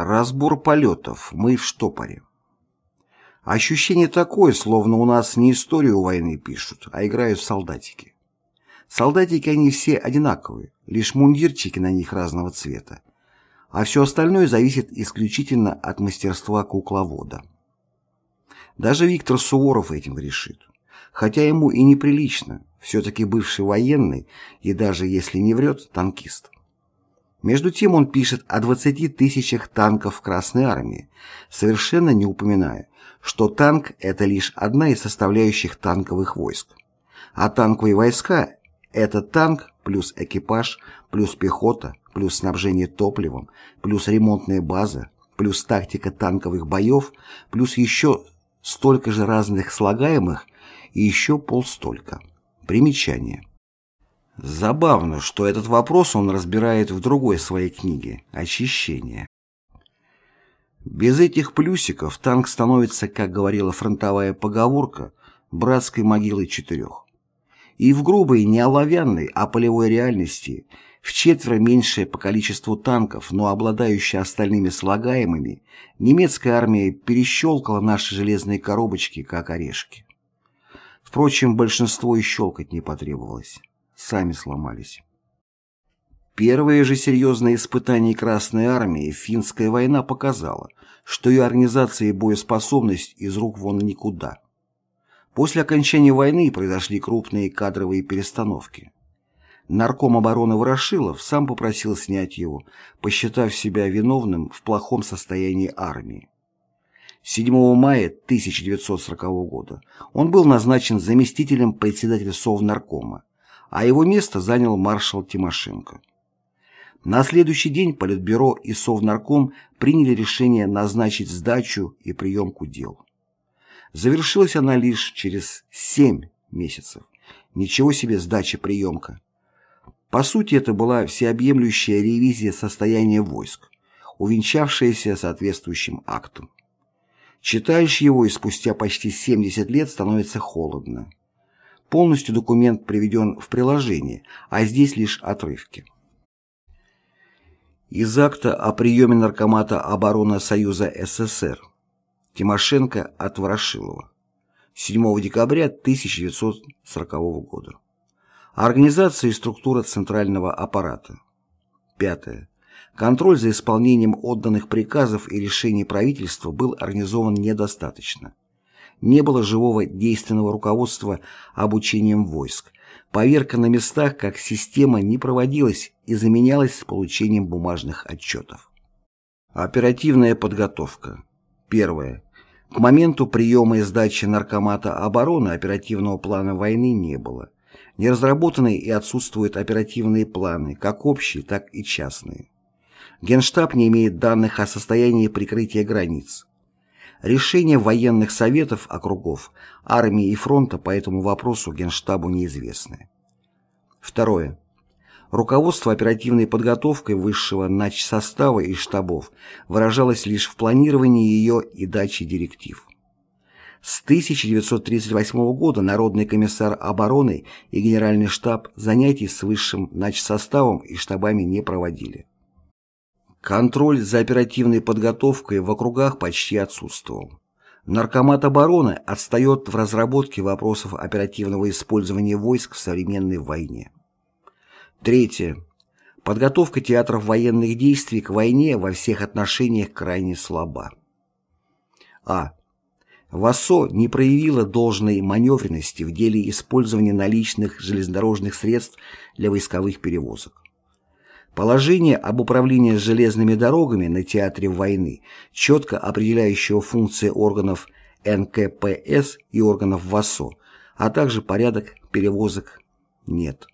Разбор полетов. Мы в штопоре. Ощущение такое, словно у нас не историю войны пишут, а играют солдатики. Солдатики они все одинаковые, лишь мундирчики на них разного цвета. А все остальное зависит исключительно от мастерства кукловода. Даже Виктор Суворов этим грешит. Хотя ему и неприлично, все-таки бывший военный и даже если не врет, танкист. Между тем он пишет о 20 тысячах танков Красной Армии, совершенно не упоминая, что танк – это лишь одна из составляющих танковых войск. А танковые войска – это танк плюс экипаж, плюс пехота, плюс снабжение топливом, плюс ремонтная база, плюс тактика танковых боев, плюс еще столько же разных слагаемых и еще полстолько. Примечание. Забавно, что этот вопрос он разбирает в другой своей книге «Очищение». Без этих плюсиков танк становится, как говорила фронтовая поговорка, братской могилой четырех. И в грубой, не оловянной, а полевой реальности в четверо меньшее по количеству танков, но обладающая остальными слагаемыми, немецкая армия перещелкала наши железные коробочки, как орешки. Впрочем, большинство и щелкать не потребовалось сами сломались. Первые же серьезные испытания Красной Армии финская война показала, что ее организация и боеспособность из рук вон никуда. После окончания войны произошли крупные кадровые перестановки. Нарком обороны Ворошилов сам попросил снять его, посчитав себя виновным в плохом состоянии армии. 7 мая 1940 года он был назначен заместителем председателя Совнаркома, а его место занял маршал Тимошенко. На следующий день Политбюро и Совнарком приняли решение назначить сдачу и приемку дел. Завершилась она лишь через 7 месяцев. Ничего себе сдача-приемка. По сути, это была всеобъемлющая ревизия состояния войск, увенчавшаяся соответствующим актом. Читаешь его, и спустя почти 70 лет становится холодно. Полностью документ приведен в приложении, а здесь лишь отрывки. Из акта о приеме Наркомата обороны Союза СССР. Тимошенко от Ворошилова. 7 декабря 1940 года. Организация и структура центрального аппарата. Пятое. Контроль за исполнением отданных приказов и решений правительства был организован недостаточно не было живого действенного руководства обучением войск. Поверка на местах как система не проводилась и заменялась получением бумажных отчетов. Оперативная подготовка. Первое. К моменту приема и сдачи Наркомата обороны оперативного плана войны не было. Не разработаны и отсутствуют оперативные планы, как общие, так и частные. Генштаб не имеет данных о состоянии прикрытия границ. Решения военных советов округов, армии и фронта по этому вопросу Генштабу неизвестны. Второе. Руководство оперативной подготовкой высшего начсостава и штабов выражалось лишь в планировании ее и даче директив. С 1938 года Народный комиссар обороны и Генеральный штаб занятий с высшим начсоставом и штабами не проводили. Контроль за оперативной подготовкой в округах почти отсутствовал. Наркомат обороны отстает в разработке вопросов оперативного использования войск в современной войне. Третье. Подготовка театров военных действий к войне во всех отношениях крайне слаба. А. ВАСО не проявила должной маневренности в деле использования наличных железнодорожных средств для войсковых перевозок. Положение об управлении железными дорогами на театре войны, четко определяющего функции органов НКПС и органов ВАСО, а также порядок перевозок, нет.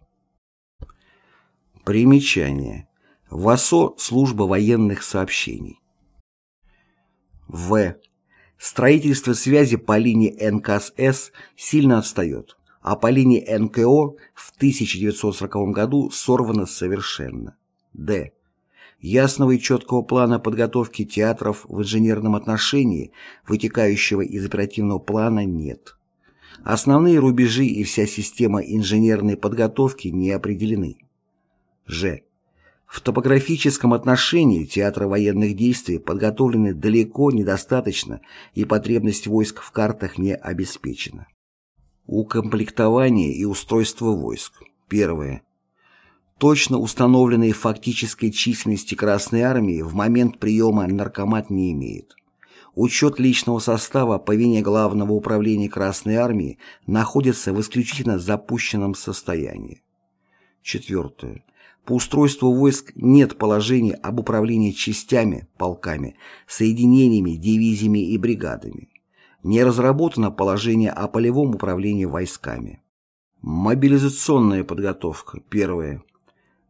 Примечание. ВАСО – служба военных сообщений. В. Строительство связи по линии НКС сильно отстает, а по линии НКО в 1940 году сорвано совершенно. Д. Ясного и четкого плана подготовки театров в инженерном отношении, вытекающего из оперативного плана, нет. Основные рубежи и вся система инженерной подготовки не определены. Ж. В топографическом отношении театры военных действий подготовлены далеко недостаточно и потребность войск в картах не обеспечена. Укомплектование и устройство войск. Первое. Точно установленной фактической численности Красной Армии в момент приема наркомат не имеет. Учет личного состава по вине Главного управления Красной Армии находится в исключительно запущенном состоянии. Четвертое. По устройству войск нет положений об управлении частями, полками, соединениями, дивизиями и бригадами. Не разработано положение о полевом управлении войсками. Мобилизационная подготовка. Первое.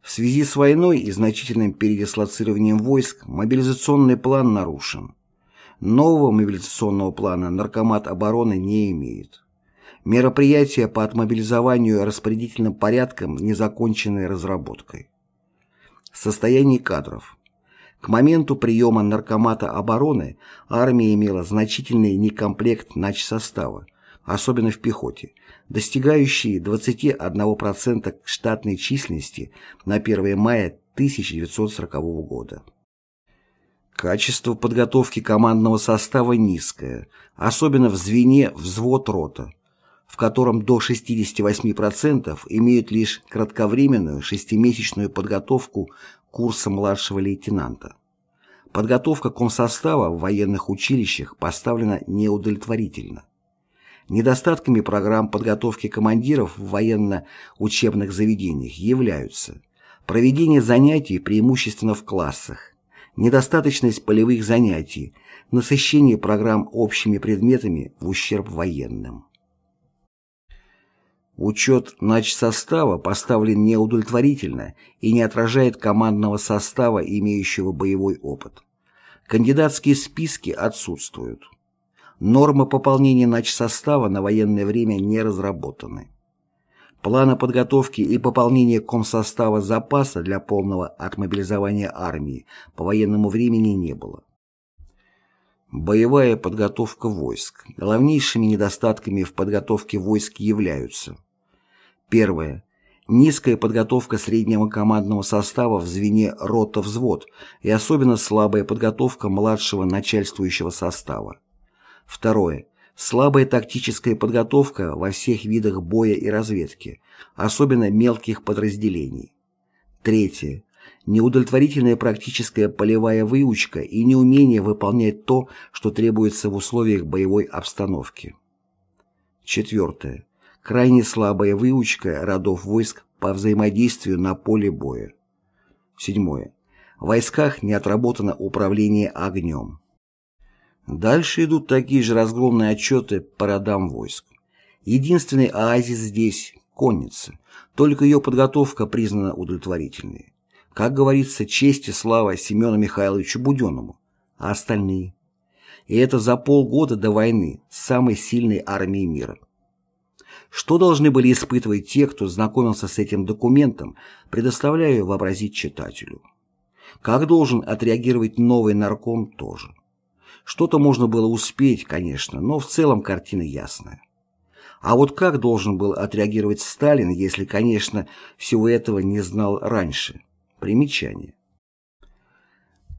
В связи с войной и значительным передислоцированием войск мобилизационный план нарушен. Нового мобилизационного плана Наркомат обороны не имеет. Мероприятия по отмобилизованию распорядительным порядком незаконченной разработкой. Состояние кадров. К моменту приема Наркомата обороны армия имела значительный некомплект начсостава, особенно в пехоте, достигающий 21% штатной численности на 1 мая 1940 года. Качество подготовки командного состава низкое, особенно в звене взвод-рота, в котором до 68% имеют лишь кратковременную шестимесячную подготовку курса младшего лейтенанта. Подготовка комсостава в военных училищах поставлена неудовлетворительно. Недостатками программ подготовки командиров в военно-учебных заведениях являются проведение занятий преимущественно в классах, недостаточность полевых занятий, насыщение программ общими предметами в ущерб военным. Учет начсостава поставлен неудовлетворительно и не отражает командного состава, имеющего боевой опыт. Кандидатские списки отсутствуют. Нормы пополнения начсостава на военное время не разработаны. Плана подготовки и пополнения комсостава запаса для полного отмобилизования армии по военному времени не было. Боевая подготовка войск. Главнейшими недостатками в подготовке войск являются Первое. Низкая подготовка среднего командного состава в звене рота-взвод и особенно слабая подготовка младшего начальствующего состава. Второе. Слабая тактическая подготовка во всех видах боя и разведки, особенно мелких подразделений. Третье. Неудовлетворительная практическая полевая выучка и неумение выполнять то, что требуется в условиях боевой обстановки. Четвертое крайне слабая выучка родов войск по взаимодействию на поле боя. Седьмое. В войсках не отработано управление огнем. Дальше идут такие же разгромные отчеты по родам войск. Единственный оазис здесь – конница, только ее подготовка признана удовлетворительной. Как говорится, честь и слава Семену Михайловичу Буденному, а остальные? И это за полгода до войны самой сильной армией мира. Что должны были испытывать те, кто знакомился с этим документом, предоставляю вообразить читателю. Как должен отреагировать новый нарком тоже. Что-то можно было успеть, конечно, но в целом картина ясная. А вот как должен был отреагировать Сталин, если, конечно, всего этого не знал раньше? Примечание.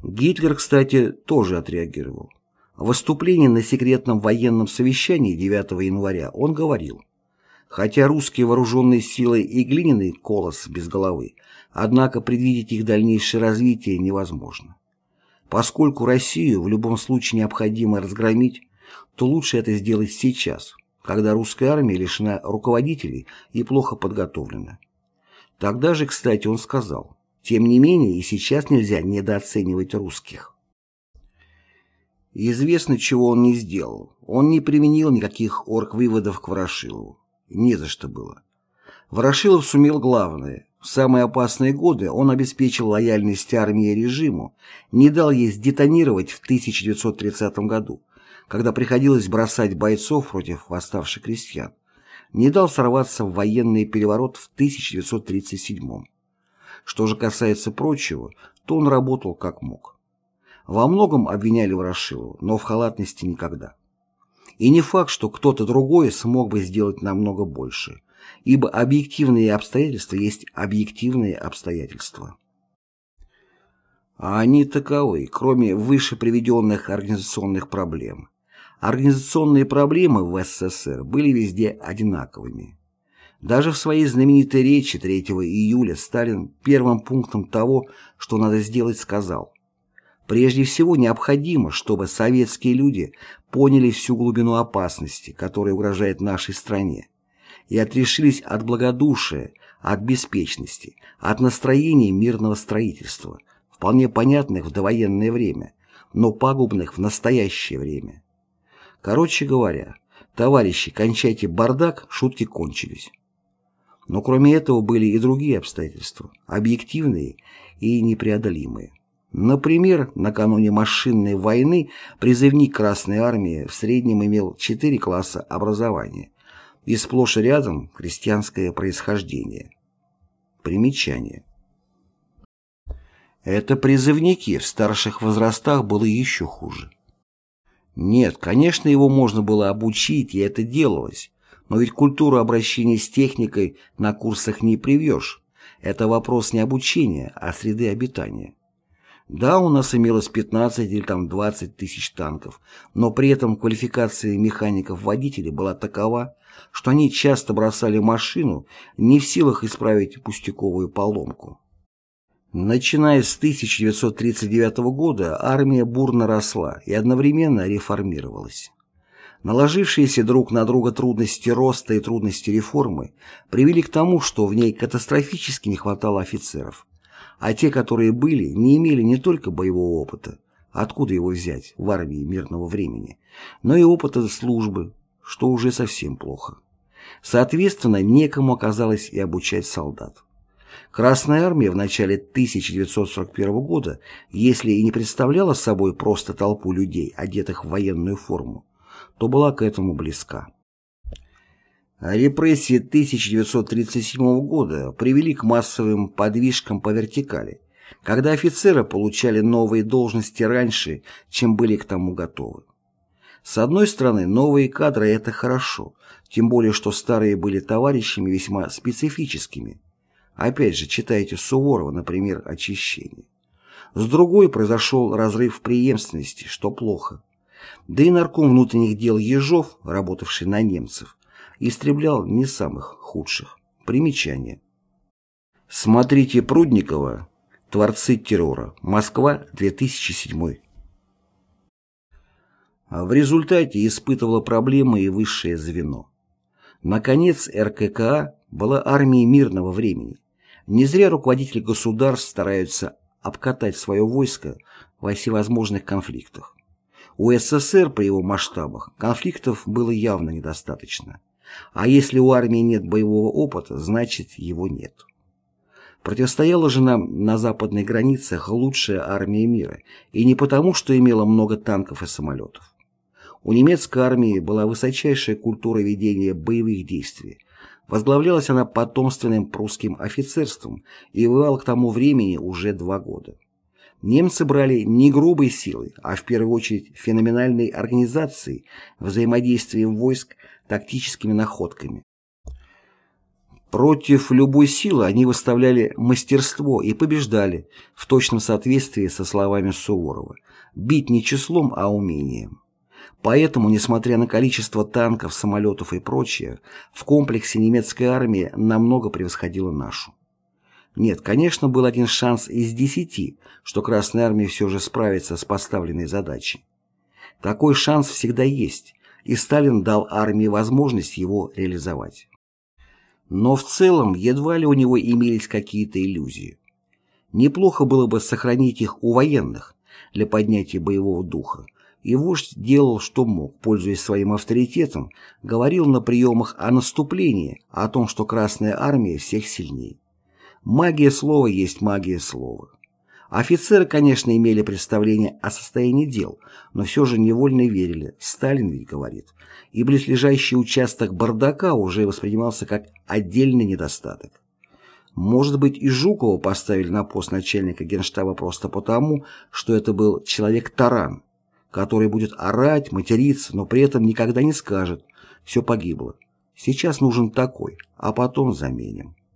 Гитлер, кстати, тоже отреагировал. В выступлении на секретном военном совещании 9 января он говорил Хотя русские вооруженные силы и глиняный колос без головы, однако предвидеть их дальнейшее развитие невозможно. Поскольку Россию в любом случае необходимо разгромить, то лучше это сделать сейчас, когда русская армия лишена руководителей и плохо подготовлена. Тогда же, кстати, он сказал, тем не менее и сейчас нельзя недооценивать русских. Известно, чего он не сделал. Он не применил никаких орг-выводов к Ворошилову. Не за что было. Ворошилов сумел главное. В самые опасные годы он обеспечил лояльность армии режиму, не дал ей сдетонировать в 1930 году, когда приходилось бросать бойцов против восставших крестьян, не дал сорваться в военный переворот в 1937 Что же касается прочего, то он работал как мог. Во многом обвиняли Ворошилова, но в халатности никогда. И не факт, что кто-то другой смог бы сделать намного больше, ибо объективные обстоятельства есть объективные обстоятельства. А они таковы, кроме выше приведенных организационных проблем. Организационные проблемы в СССР были везде одинаковыми. Даже в своей знаменитой речи 3 июля Сталин первым пунктом того, что надо сделать, сказал «Прежде всего необходимо, чтобы советские люди поняли всю глубину опасности, которая угрожает нашей стране, и отрешились от благодушия, от беспечности, от настроений мирного строительства, вполне понятных в довоенное время, но пагубных в настоящее время. Короче говоря, товарищи, кончайте бардак, шутки кончились. Но кроме этого были и другие обстоятельства, объективные и непреодолимые. Например, накануне машинной войны призывник Красной Армии в среднем имел 4 класса образования и сплошь рядом крестьянское происхождение. Примечание. Это призывники, в старших возрастах было еще хуже. Нет, конечно, его можно было обучить, и это делалось, но ведь культуру обращения с техникой на курсах не привьешь. Это вопрос не обучения, а среды обитания. Да, у нас имелось 15 или там 20 тысяч танков, но при этом квалификация механиков-водителей была такова, что они часто бросали машину, не в силах исправить пустяковую поломку. Начиная с 1939 года армия бурно росла и одновременно реформировалась. Наложившиеся друг на друга трудности роста и трудности реформы привели к тому, что в ней катастрофически не хватало офицеров, а те, которые были, не имели не только боевого опыта, откуда его взять в армии мирного времени, но и опыта службы, что уже совсем плохо. Соответственно, некому оказалось и обучать солдат. Красная армия в начале 1941 года, если и не представляла собой просто толпу людей, одетых в военную форму, то была к этому близка. Репрессии 1937 года привели к массовым подвижкам по вертикали, когда офицеры получали новые должности раньше, чем были к тому готовы. С одной стороны, новые кадры – это хорошо, тем более, что старые были товарищами весьма специфическими. Опять же, читайте Суворова, например, «Очищение». С другой произошел разрыв преемственности, что плохо. Да и нарком внутренних дел Ежов, работавший на немцев, истреблял не самых худших. Примечание. Смотрите Прудникова «Творцы террора. Москва, 2007». В результате испытывало проблемы и высшее звено. Наконец, РККА была армией мирного времени. Не зря руководители государств стараются обкатать свое войско во всевозможных конфликтах. У СССР при его масштабах конфликтов было явно недостаточно. А если у армии нет боевого опыта, значит его нет. Противостояла же нам на западных границах лучшая армия мира, и не потому, что имела много танков и самолетов. У немецкой армии была высочайшая культура ведения боевых действий. Возглавлялась она потомственным прусским офицерством и воевала к тому времени уже два года. Немцы брали не грубой силой, а в первую очередь феноменальной организацией, взаимодействием войск, тактическими находками. Против любой силы они выставляли мастерство и побеждали в точном соответствии со словами Суворова «бить не числом, а умением». Поэтому, несмотря на количество танков, самолетов и прочее, в комплексе немецкая армия намного превосходила нашу. Нет, конечно, был один шанс из десяти, что Красная Армия все же справится с поставленной задачей. Такой шанс всегда есть, и Сталин дал армии возможность его реализовать. Но в целом едва ли у него имелись какие-то иллюзии. Неплохо было бы сохранить их у военных для поднятия боевого духа, и вождь делал, что мог, пользуясь своим авторитетом, говорил на приемах о наступлении, о том, что Красная Армия всех сильнее. Магия слова есть магия слова. Офицеры, конечно, имели представление о состоянии дел, но все же невольно верили, Сталин ведь говорит, и близлежащий участок бардака уже воспринимался как отдельный недостаток. Может быть, и Жукова поставили на пост начальника генштаба просто потому, что это был человек-таран, который будет орать, материться, но при этом никогда не скажет «все погибло». Сейчас нужен такой, а потом заменим.